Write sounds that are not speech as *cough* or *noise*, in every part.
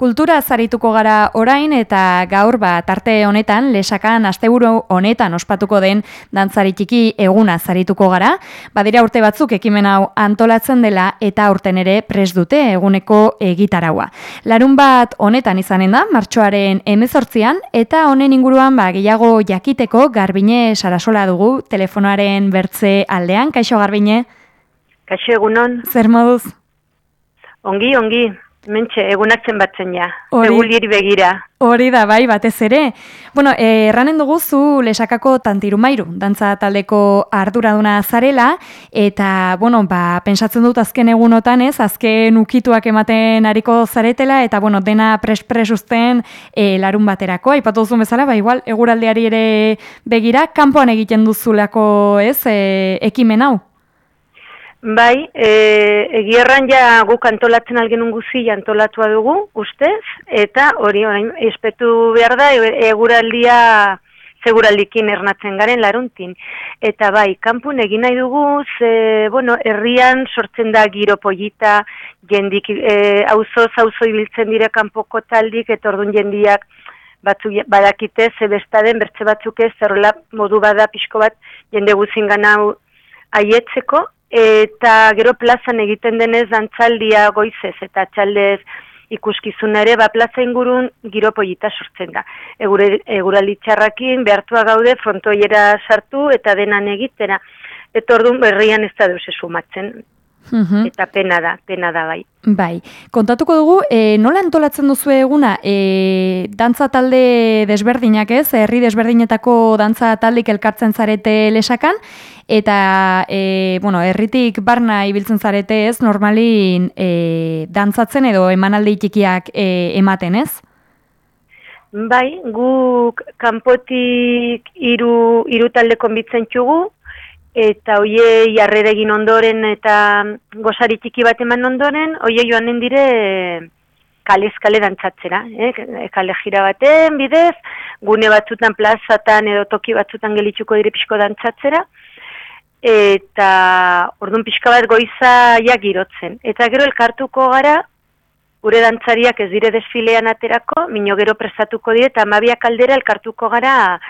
Kultura zarituko gara orain eta gaur bat arte honetan, lesakan asteburu honetan ospatuko den dantzari txiki eguna zarituko gara. Badira urte batzuk ekimen hau antolatzen dela eta urten ere pres dute eguneko egitaraua. Larun bat honetan izanen da, martxoaren emezortzian, eta honen inguruan ba, gehiago jakiteko garbine sarasola dugu telefonoaren bertze aldean. Kaixo garbine? Kaixo egunon? Zer moduz? Ongi, ongi. Mentxe, egunak batzen ja. Eguliri begira. Hori da, bai, batez ere. Bueno, eh, erranen dugu zu lesakako tantirumairu, dantza taldeko arduraduna zarela, eta, bueno, ba, pensatzen dut azken egunotan ez, azken ukituak ematen hariko zaretela, eta, bueno, dena pres-pres usten e, larun baterako, aipatu duzun bezala, ba, igual, eguraldiari ere begira, kanpoan egiten duzulako, ez, e, ekimen hau? Bai, e, egierran ja guk antolatzen algenun guzi antolatua dugu, ustez, eta hori orain espetu behar da, eguraldia seguraldikin ernatzen garen laruntin. Eta bai, kanpun egin nahi dugu, ze, bueno, herrian sortzen da giro polita, jendik, e, auzo, auzo ibiltzen dire kanpoko taldik, eta orduan jendiak, batzuk badakite, ze bestaden, bertze batzuk ez, zerrola modu bada pixko bat, jende guzin gana aietzeko, eta gero plazan egiten denez dantzaldia goizez eta txaldez ikuskizun ere, ba plaza ingurun giropoita sortzen da. Egure, eguralitxarrakin behartua gaude frontoiera sartu eta denan egitera. Eta orduan berrian ez da duze sumatzen. Mhm. Eta pena da, pena da bai. Bai, kontatuko dugu, e, nola antolatzen duzu eguna, e, dantza talde desberdinak ez, herri desberdinetako dantza taldik elkartzen zarete lesakan, eta, e, bueno, herritik barna ibiltzen zarete ez, normalin e, dantzatzen edo emanaldi txikiak e, ematen ez? Bai, guk kanpotik hiru hiru talde konbitzen txugu, eta hoie jarrera egin ondoren eta gozari txiki bat eman ondoren, hoie joanen dire kale eskale dantzatzera, eh? kale jira baten bidez, gune batzutan plazatan edo toki batzutan gelitzuko dire pixko dantzatzera, eta orduan pixka bat goiza ja girotzen. Eta gero elkartuko gara, gure dantzariak ez dire desfilean aterako, minio gero prestatuko dire, eta amabiak aldera elkartuko gara,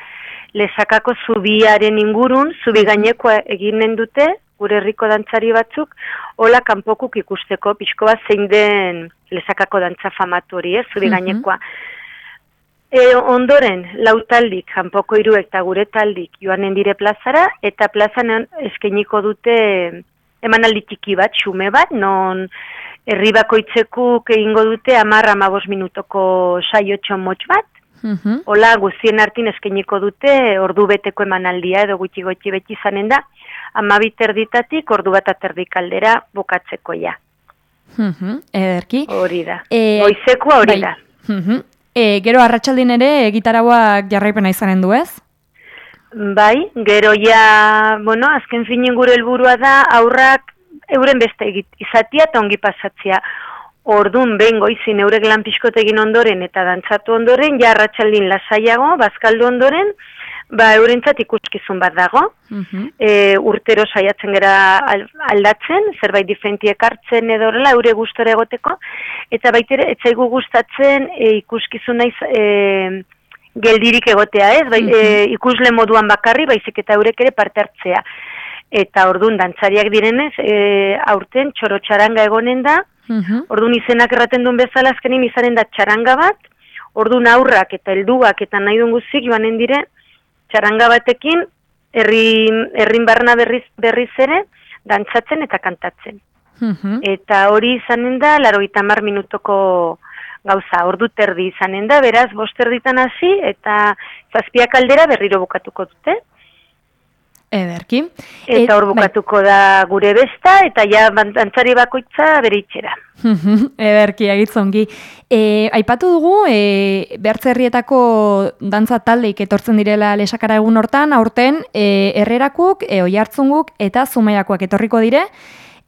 lezakako zubiaren ingurun, zubi gainekoa eginen dute, gure herriko dantzari batzuk, hola kanpokuk ikusteko, pixko bat zein den lezakako dantza famatu hori, eh, zubi gainekoa. E, ondoren, lau taldik, kanpoko iruek eta gure taldik joanen dire plazara, eta plazan eskeniko dute emanaldi txiki bat, xume bat, non herri bakoitzekuk egingo dute amarra amabos minutoko saiotxo motx bat, Mhm. Ola guztien hartin eskeniko dute ordu beteko emanaldia edo gutxi gotxi beti izanen da, amabit erditatik ordu bat aterdik aldera bukatzeko ja. Mhm, ederki. Hori da. E, Oizekoa hori bai. da. Mhm. E, gero arratsaldin ere egitarauak jarraipena izanen du ez? Bai, gero ja, bueno, azken finen gure helburua da aurrak euren beste egit, izatia eta ongi pasatzea. Ordun behin goizin eurek lan egin ondoren eta dantzatu ondoren, ja lasaiago, bazkaldu ondoren, ba eurentzat ikuskizun bat dago. Mhm. E, urtero saiatzen gera aldatzen, zerbait diferenti ekartzen edo horrela, eure gustora egoteko, eta baitere, etzaigu gustatzen e, ikuskizun naiz e, geldirik egotea, ez? Bai, e, ikusle moduan bakarri, baizik eta eurek ere parte hartzea. Eta ordun dantzariak direnez, e, aurten txorotxaranga egonen da, Mhm. Orduan izenak erraten duen bezala azkenin izanen da txaranga bat, orduan aurrak eta helduak eta nahi duen guztik joanen dire, txaranga batekin herrin, herrin barna berriz, berriz ere, dantzatzen eta kantatzen. Mhm. Eta hori izanen da, laro mar minutoko gauza, ordu terdi izanen da, beraz, bost erditan hasi eta zazpiak aldera berriro bukatuko dute. Ederki. Eta hor bukatuko da gure besta, eta ja dantzari bakoitza bere itxera. *laughs* Ederki, agitzongi. E, aipatu dugu, e, behartzerrietako dantza taldeik etortzen direla lesakara egun hortan, aurten, e, errerakuk, e, oiartzunguk eta zumeiakoak etorriko dire.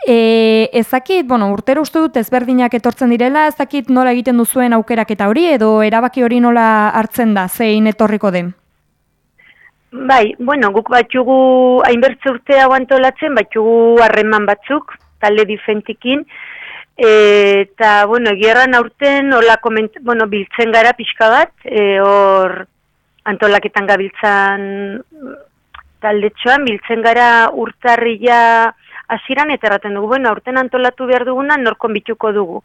E, ezakit, bueno, urtero uste dut ezberdinak etortzen direla, ezakit nola egiten duzuen aukerak eta hori, edo erabaki hori nola hartzen da, zein etorriko den? Bai, bueno, guk batxugu hainbertze urte hau antolatzen, batxugu harreman batzuk, talde difentikin, eta, bueno, egiarran aurten, hola koment, bueno, biltzen gara pixka bat, e, hor antolaketan gabiltzan taldetxoan, biltzen gara urtarria hasieran eta erraten dugu, bueno, aurten antolatu behar duguna, norkon bituko dugu.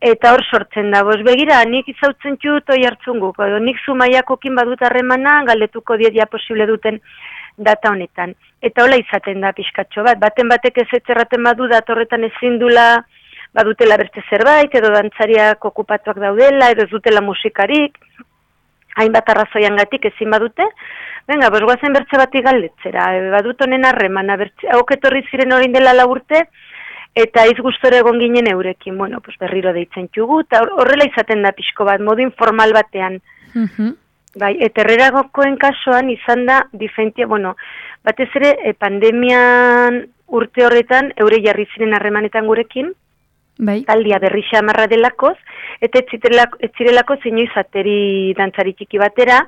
Eta hor sortzen da, bos, begira, nik izautzen txut oi hartzun gu, edo nik zumaiakokin badut harremana, galdetuko diedia posible duten data honetan. Eta hola izaten da pixkatxo bat, baten batek ez etxerraten badu datorretan ezin dula, badutela berte zerbait, edo dantzariak okupatuak daudela, edo ez dutela musikarik, hainbat arrazoian gatik ezin badute, venga, bos guazen bertze bat galdetzera, e, badut honen harremana, etorri ziren hori dela laburte, eta iz gustore egon ginen eurekin, bueno, pues berriro deitzen txugu, eta horrela izaten da pixko bat, modu informal batean. Mm Bai, eta herreragokoen kasuan izan da difentia, bueno, batez ere e, pandemian urte horretan eure jarri ziren harremanetan gurekin, bai. taldia berri xamarra delakoz, eta ez zirelako zeinu izateri dantzari txiki batera,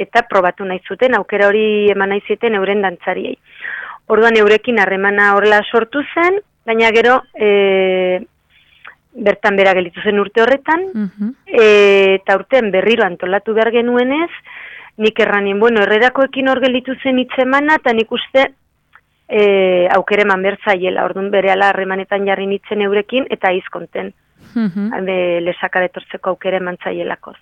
eta probatu nahi zuten, aukera hori eman nahi zuten euren dantzariei. Orduan eurekin harremana horrela sortu zen, baina gero e, bertan bera gelitu zen urte horretan, e, eta urtean berriro antolatu behar genuenez, nik erranien, bueno, errerakoekin hor gelitu zen itzemana, eta nik uste e, aukere eman bertzaiela, orduan bere ala harremanetan jarri nitzen eurekin, eta izkonten, mm -hmm. lesaka detortzeko aukere eman zaielakoz.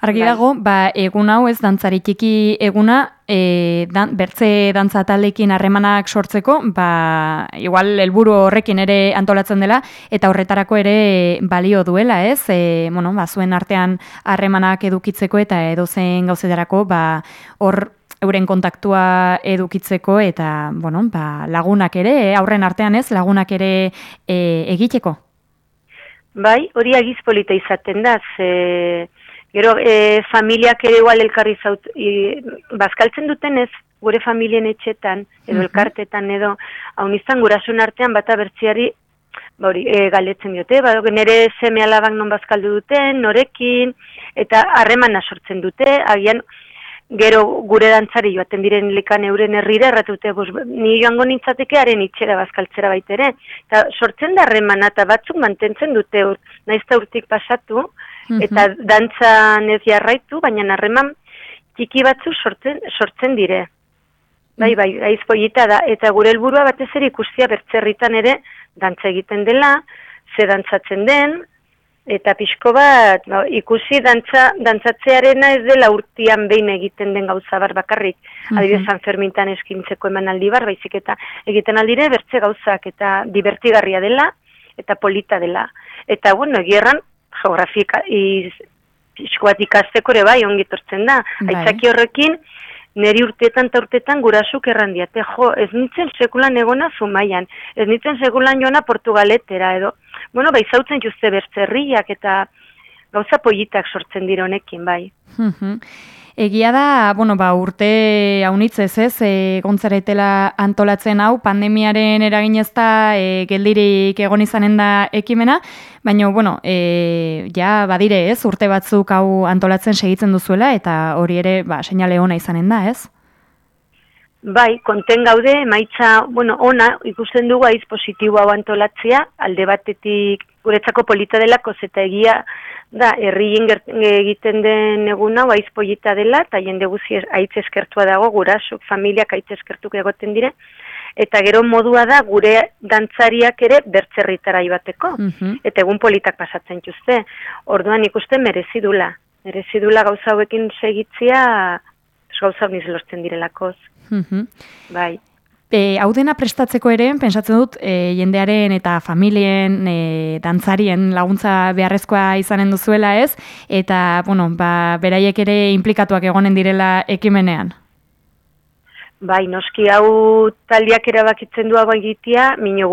Argi bai. dago, ba, egun hau ez dantzaritiki eguna, e, dan, bertze dantzatalekin harremanak sortzeko, ba, igual helburu horrekin ere antolatzen dela, eta horretarako ere balio duela, ez? E, bueno, ba, zuen artean harremanak edukitzeko eta edozen gauzetarako, ba, hor euren kontaktua edukitzeko eta bueno, ba, lagunak ere, aurren artean ez, lagunak ere e, egiteko? Bai, hori agiz polita izaten da, ze, gero e, familiak ere igual elkarri zaut, i, bazkaltzen duten ez, gure familien etxetan, edo elkartetan, edo, hau nizan gurasun artean bata bertziari, ba hori, e, galetzen diote, ba, nire seme alabak non bazkaldu duten, norekin, eta harremana sortzen dute, agian, gero gure dantzari joaten diren likan euren herrira erratute, bos, ni joango nintzateke haren itxera bazkaltzera baitere. Eta sortzen da eta batzuk mantentzen dute ur, naizta urtik pasatu, mhm. eta dantzan ez jarraitu, baina harreman txiki batzu sortzen, sortzen dire. Bai, bai, aiz da, eta gure helburua batez ere ikustia bertzerritan ere dantza egiten dela, ze dantzatzen den, Eta pixko bat, no, ikusi dantza, dantzatzearena ez dela urtian behin egiten den gauza bar bakarrik. Mm -hmm. San Fermintan eskintzeko eman aldi bar, baizik eta egiten aldire bertze gauzak eta divertigarria dela eta polita dela. Eta bueno, egierran geografika iz, pixko bat ikasteko ere bai ongitortzen da. Bai. Aitzaki horrekin, neri urtetan eta urtetan gurasuk errandiate, jo, ez nintzen sekulan egona zumaian, ez nintzen sekulan joana portugaletera edo, bueno, bai zautzen juzte bertzerriak eta gauza politak sortzen dira honekin, bai. Egia da, bueno, ba, urte haunitzez ez, e, gontzaretela antolatzen hau, pandemiaren eraginez da, e, geldirik egon izanen da ekimena, baina, bueno, e, ja, badire ez, urte batzuk hau antolatzen segitzen duzuela, eta hori ere, ba, seinale ona izanen da, ez? Bai, konten gaude, maitza, bueno, ona, ikusten dugu aiz positibo hau antolatzea, alde batetik guretzako polita delako, eta egia, da, herrien egiten den egun hau aiz polita dela, eta jende guzi aiz eskertua dago, gurasuk, familiak aiz eskertuk egoten dire, eta gero modua da gure dantzariak ere bertzerritara ibateko, mm eta egun politak pasatzen juzte. Orduan ikusten merezidula, merezidula gauza hauekin segitzia, gauza hau nizlosten direlakoz. Mm Bai. E, hau dena prestatzeko ere, pensatzen dut, e, jendearen eta familien, e, dantzarien laguntza beharrezkoa izanen duzuela ez, eta, bueno, ba, beraiek ere implikatuak egonen direla ekimenean. Bai, noski hau taldiak erabakitzen du hau egitea, mino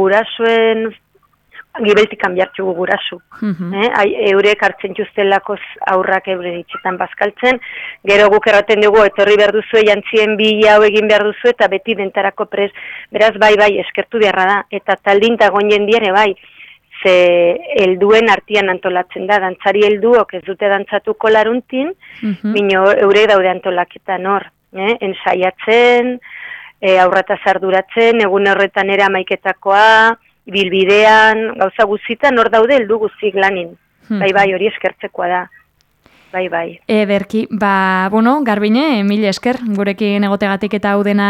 gibeltik kanbiartxu gurasu. Mm eh? eurek hartzen juztelakoz aurrak euren itxetan bazkaltzen, gero guk erraten dugu, etorri behar duzu, jantzien bi hau egin behar duzu, eta beti dentarako pres, beraz bai bai eskertu beharra da, eta taldin eta gonien diare bai, ze helduen artian antolatzen da, dantzari helduok ez dute dantzatuko laruntin, mm -hmm. eurek daude antolaketan hor, eh? ensaiatzen, e, aurrata zarduratzen, egun horretan era maiketakoa, bilbidean, gauza guzitan, hor daude heldu guzik lanin. Bai, bai, hori eskertzekoa da. Bai, bai. Ederki, ba, bueno, garbine, mil esker, gurekin egotegatik eta hau dena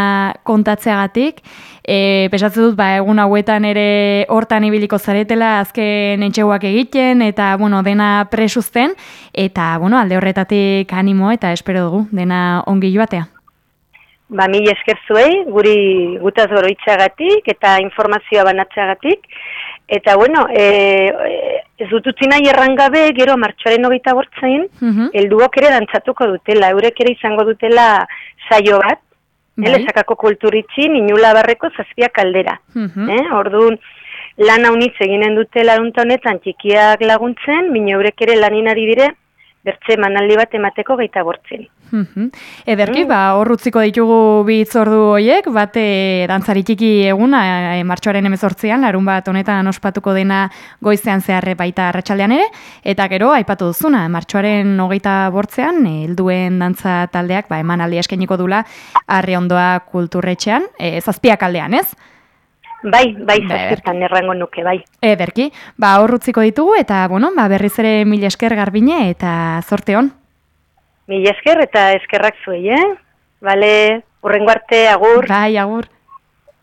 kontatzeagatik. E, pesatze dut, ba, egun hauetan ere hortan ibiliko zaretela, azken entxeguak egiten, eta, bueno, dena presuzten, eta, bueno, alde horretatik animo, eta espero dugu, dena ongi joatea. Ba, mil esker zuei, guri gutaz goroitxagatik, eta informazioa banatxagatik, Eta bueno, e, ez dut utzi nahi errangabe, gero martxoaren hogeita bortzain, uh elduok ere dantzatuko dutela, eurek ere izango dutela saio bat, bai. elezakako kulturitxin, inula barreko zazpia kaldera. Uh eh? Orduan, lan haunitz eginen dutela honetan txikiak laguntzen, mine eurek ere laninari dire, bertze manaldi bat emateko geita bortzen. Ederki, mm. ba, hor utziko ditugu bi ordu hoiek, bate dantzari txiki eguna, e, martxoaren emezortzian, larun bat honetan ospatuko dena goizean zeharre baita arratsaldean ere, eta gero, aipatu duzuna, martxoaren hogeita bortzean, helduen dantza taldeak, ba, eman aldi eskeniko dula, arre ondoa kulturretxean, e, zazpiak aldean, ez? Bai, bai, bai zazpirtan errango nuke, bai. Ederki, ba, horrutziko ditugu, eta, bueno, ba, berriz ere mil esker garbine, eta zorte hon. Mil esker, eta eskerrak zuei, eh? Bale, urrengo arte, agur. Bai, agur.